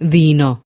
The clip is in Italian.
vino.